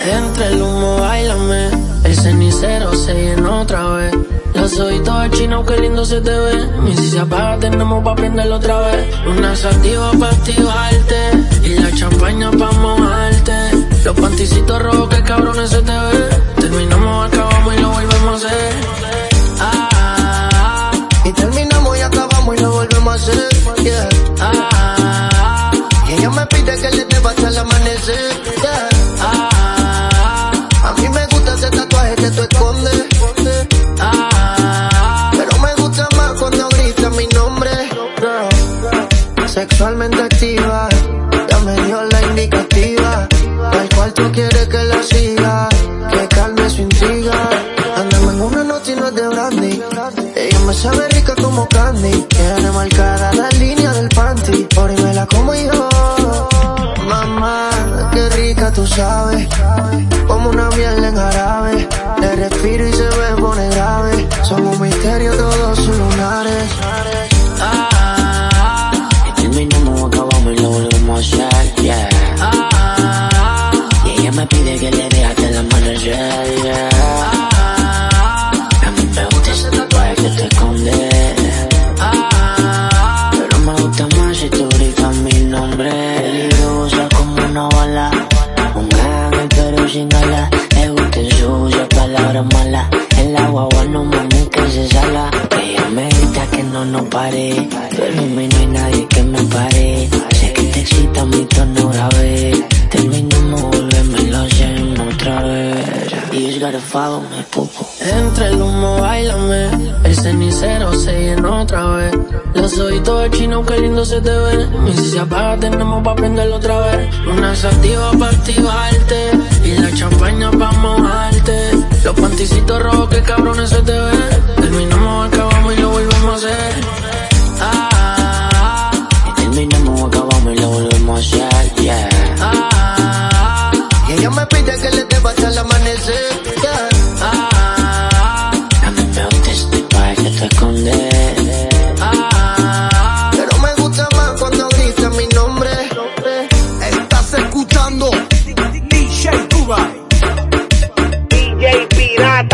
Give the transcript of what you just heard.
Entre el humo, bailame. El cenicero se llena otra vez. Los ojitos chino, qué lindo se te ve. Y si se apaga, tenemos pa' prenderlo otra vez. Una sativa pa' activarte. Y la Pero me gusta más cuando grita mi nombre. Sexualmente activa, ya me dio la indicativa. Al cual tú quieres que la siga, que calme su intriga. Andamos en una noche y no es de brandy. Ella me sabe rica como candy. Tiene marcada la línea del panty. Por ahí me la como yo. Mamá, qué rica tú sabes. Amanecer, yeah. A mí me gusta ese tatuaje que te esconde. Pero me gusta más si tú gritas mi nombre. Peligrosa como una bala. Un ángel pero sin alas. Le gusta el sucio, palabras malas. El agua no mami que se sala. Ella me grita que no nos pare. Pero en mí no hay nadie que me pare. Sé que te excita mi tono grave. Entre el humo, bailame. El cenicero se llena otra vez. Los ojitos chino, qué lindo se te ve. Y si se apaga, tenemos pa' prenderlo otra vez. Una sativa pa' activarte. que le debo hasta el amanecer. Yeah. Ah, Dame brotes de pa' te esconde. Ah, pero me gusta más cuando grita mi nombre. Estás escuchando DJ Dubai. DJ Pirata.